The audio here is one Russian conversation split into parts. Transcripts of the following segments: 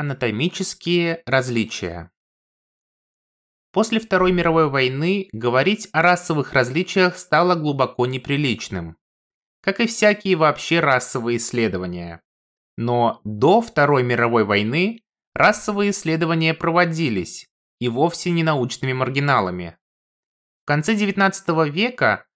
Анатомические различия После Второй мировой войны говорить о расовых различиях стало глубоко неприличным, как и всякие вообще расовые исследования. Но до Второй мировой войны расовые исследования проводились, и вовсе не научными маргиналами. В конце XIX века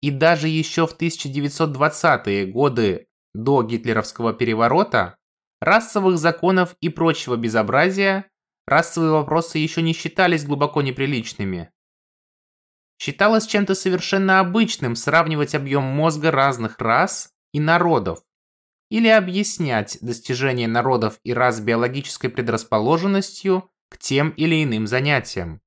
и даже еще в 1920-е годы до гитлеровского переворота расовых законов и прочего безобразия расовые вопросы еще не считались глубоко неприличными. Считалось чем-то совершенно обычным сравнивать объем мозга разных рас и народов, или объяснять достижения народов и рас биологической предрасположенностью к тем или иным занятиям.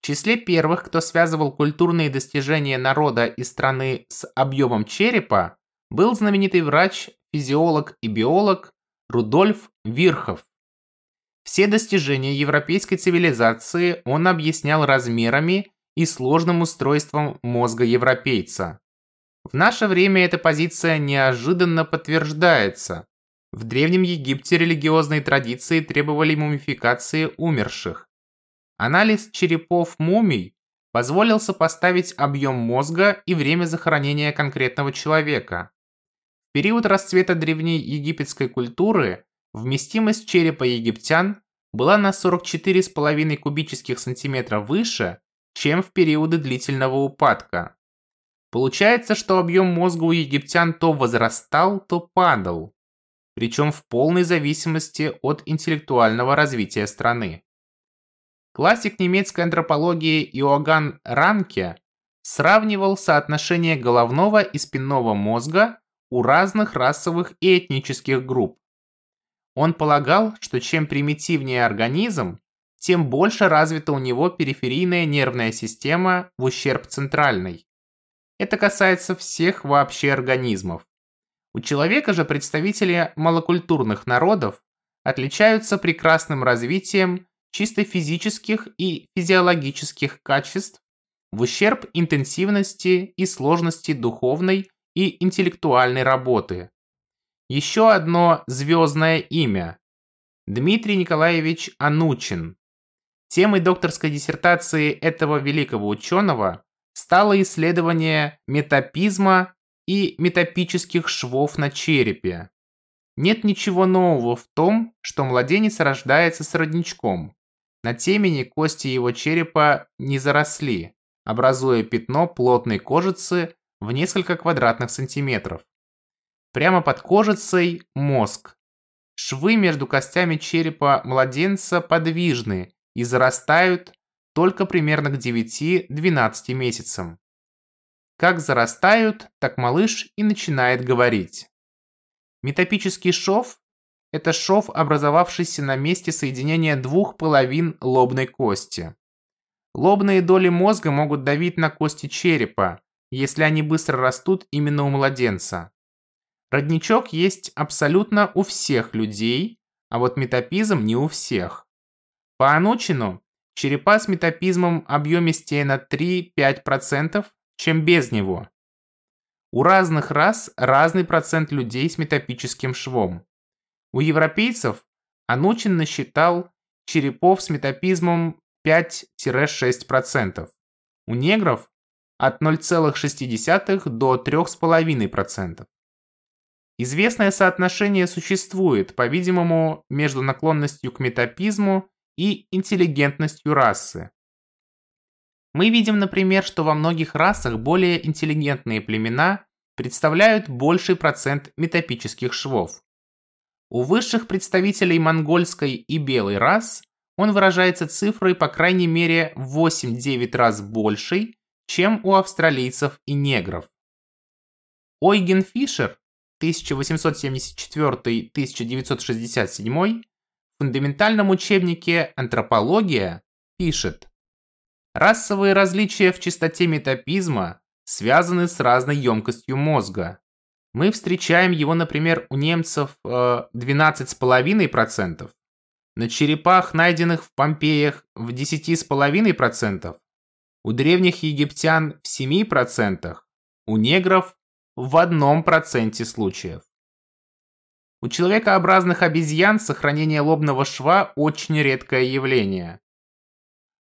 В числе первых, кто связывал культурные достижения народа и страны с объемом черепа, был знаменитый врач, физиолог и биолог Рудольф Вирхов. Все достижения европейской цивилизации он объяснял размерами и сложным устройством мозга европейца. В наше время эта позиция неожиданно подтверждается. В Древнем Египте религиозные традиции требовали мумификации умерших. Анализ черепов мумий позволил сопоставить объем мозга и время захоронения конкретного человека. Период расцвета древней египетской культуры вместимость черепа египтян была на 44,5 кубических сантиметра выше, чем в периоды длительного упадка. Получается, что объем мозга у египтян то возрастал, то падал, причем в полной зависимости от интеллектуального развития страны. Классик немецкой антропологии Иоганн Ранке сравнивал соотношение головного и спинного мозга у разных расовых и этнических групп. Он полагал, что чем примитивнее организм, тем больше развита у него периферийная нервная система в ущерб центральной. Это касается всех вообще организмов. У человека же представители малокультурных народов отличаются прекрасным развитием чисто физических и физиологических качеств в ущерб интенсивности и сложности духовной и интеллектуальной работы. Еще одно звездное имя – Дмитрий Николаевич Анучин. Темой докторской диссертации этого великого ученого стало исследование метапизма и метапических швов на черепе. Нет ничего нового в том, что младенец рождается с родничком. На темени кости его черепа не заросли, образуя пятно плотной кожицы в несколько квадратных сантиметров. Прямо под кожицей мозг. Швы между костями черепа младенца подвижны и зарастают только примерно к 9-12 месяцам. Как зарастают, так малыш и начинает говорить. Метапический шов – это шов, образовавшийся на месте соединения двух половин лобной кости. Лобные доли мозга могут давить на кости черепа, если они быстро растут именно у младенца. Родничок есть абсолютно у всех людей, а вот метапизм не у всех. По Анучину черепа с метапизмом объемистее на 3-5%, чем без него. У разных рас разный процент людей с метапическим швом. У европейцев Анучин насчитал черепов с метапизмом 5-6%. У негров от 0,6 до 3,5%. Известное соотношение существует, по-видимому, между наклонностью к метапизму и интеллигентностью расы. Мы видим, например, что во многих расах более интеллигентные племена представляют больший процент метапических швов. У высших представителей монгольской и белой рас он выражается цифрой по крайней мере 8-9 раз большей, чем у австралийцев и негров. Ойген Фишер 1874-1967 фундаментальном учебнике «Антропология» пишет «Расовые различия в частоте метапизма связаны с разной емкостью мозга. Мы встречаем его, например, у немцев 12,5%, э, на черепах, найденных в Помпеях, в 10,5%, у древних египтян в 7%, у негров в 1% случаев. У человекообразных обезьян сохранение лобного шва очень редкое явление.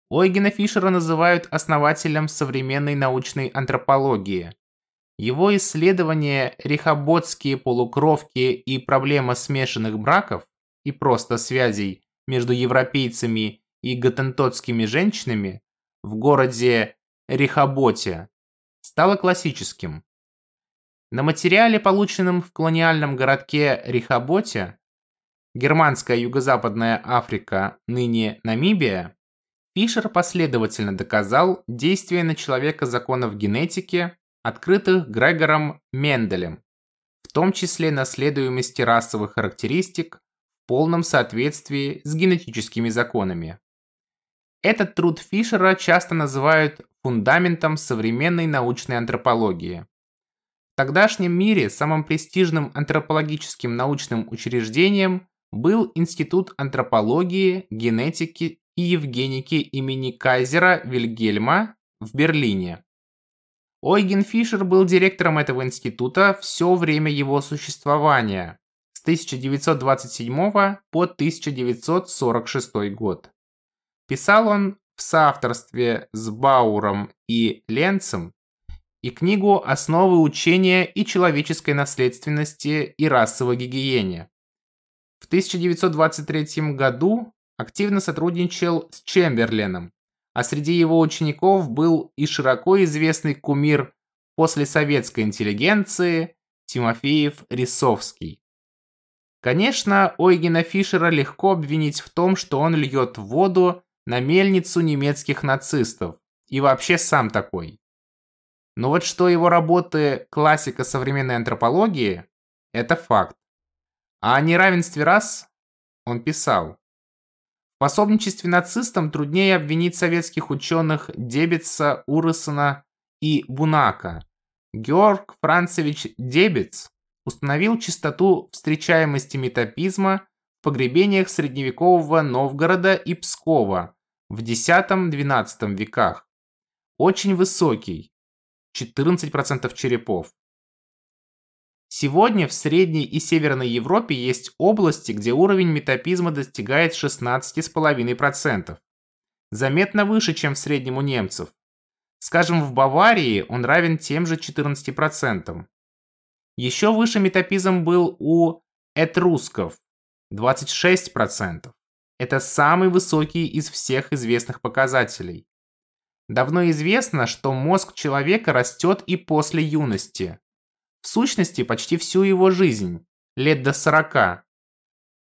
Ойгена Фишера называют основателем современной научной антропологии. Его исследования «Рехоботские полукровки и проблема смешанных браков» и просто связей между европейцами и готентотскими женщинами в городе Рехоботе стало классическим. На материале, полученном в колониальном городке Рехоботе, германская юго-западная Африка, ныне Намибия, Фишер последовательно доказал действие на человека законов генетики, открытых Грегором Менделем, в том числе наследуемости расовых характеристик в полном соответствии с генетическими законами. Этот труд Фишера часто называют фундаментом современной научной антропологии. В тогдашнем мире самым престижным антропологическим научным учреждением был Институт антропологии, генетики и евгеники имени Кайзера Вильгельма в Берлине. Ойген Фишер был директором этого института все время его существования с 1927 по 1946 год. Писал он в соавторстве с Бауром и Ленцем и книгу «Основы учения и человеческой наследственности и расовой гигиене». В 1923 году активно сотрудничал с Чемберленом, а среди его учеников был и широко известный кумир после советской интеллигенции Тимофеев Рисовский. Конечно, Ойгена Фишера легко обвинить в том, что он льет воду на мельницу немецких нацистов, и вообще сам такой. Но вот что его работы классика современной антропологии – это факт. А о неравенстве рас он писал. В пособничестве нацистам труднее обвинить советских ученых Дебетса, Урысона и Бунака. Георг Францевич Дебец установил частоту встречаемости метапизма в погребениях средневекового Новгорода и Пскова в X-XII веках. Очень высокий, 14% черепов. Сегодня в Средней и Северной Европе есть области, где уровень метапизма достигает 16,5%. Заметно выше, чем в среднем у немцев. Скажем, в Баварии он равен тем же 14%. Еще выше метапизм был у этрусков – 26%. Это самый высокий из всех известных показателей. Давно известно, что мозг человека растет и после юности. В сущности, почти всю его жизнь, лет до 40.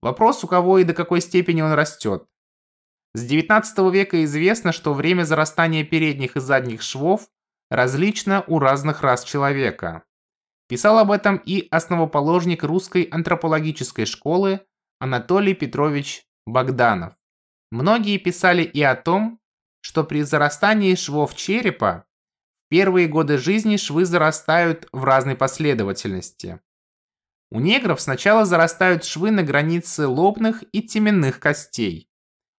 Вопрос, у кого и до какой степени он растет. С 19 века известно, что время зарастания передних и задних швов различно у разных рас человека. Писал об этом и основоположник русской антропологической школы Анатолий Петрович Богданов. Многие писали и о том, что при зарастании швов черепа в первые годы жизни швы зарастают в разной последовательности. У негров сначала зарастают швы на границе лобных и теменных костей.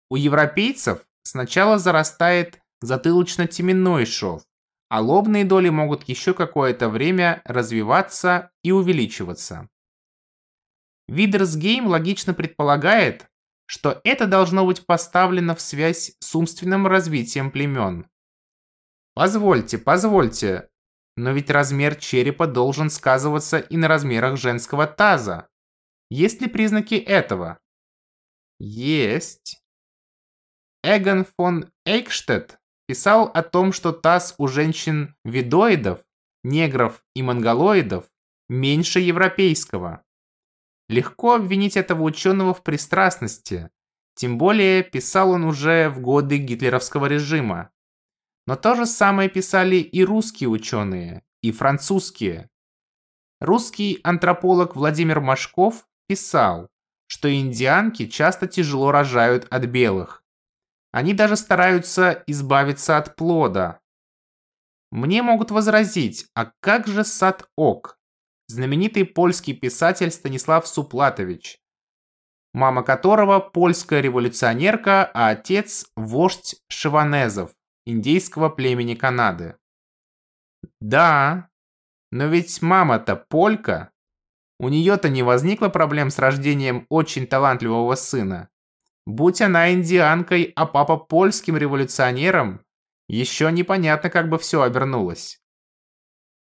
У европейцев сначала зарастает затылочно-теменной шов, а лобные доли могут еще какое-то время развиваться и увеличиваться. Видерсгейм логично предполагает, что это должно быть поставлено в связь с умственным развитием племен. Позвольте, позвольте, но ведь размер черепа должен сказываться и на размерах женского таза. Есть ли признаки этого? Есть. Эгон фон Эйкштедт писал о том, что таз у женщин-видоидов, негров и монголоидов меньше европейского. Легко обвинить этого ученого в пристрастности, тем более писал он уже в годы гитлеровского режима. Но то же самое писали и русские ученые, и французские. Русский антрополог Владимир Машков писал, что индианки часто тяжело рожают от белых. Они даже стараются избавиться от плода. Мне могут возразить, а как же сад-ок, знаменитый польский писатель Станислав Суплатович, мама которого польская революционерка, а отец – вождь шиванезов, индейского племени Канады. Да, но ведь мама-то полька. У нее-то не возникло проблем с рождением очень талантливого сына. Будь она индианкой, а папа польским революционером, еще непонятно, как бы все обернулось.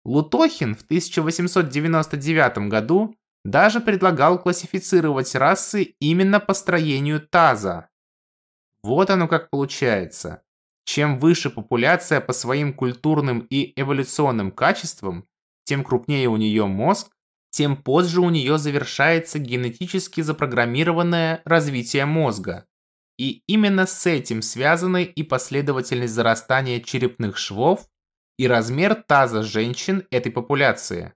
Лутохин в 1899 году даже предлагал классифицировать расы именно по строению таза. Вот оно как получается. Чем выше популяция по своим культурным и эволюционным качествам, тем крупнее у нее мозг, тем позже у нее завершается генетически запрограммированное развитие мозга. И именно с этим связаны и последовательность зарастания черепных швов, и размер таза женщин этой популяции.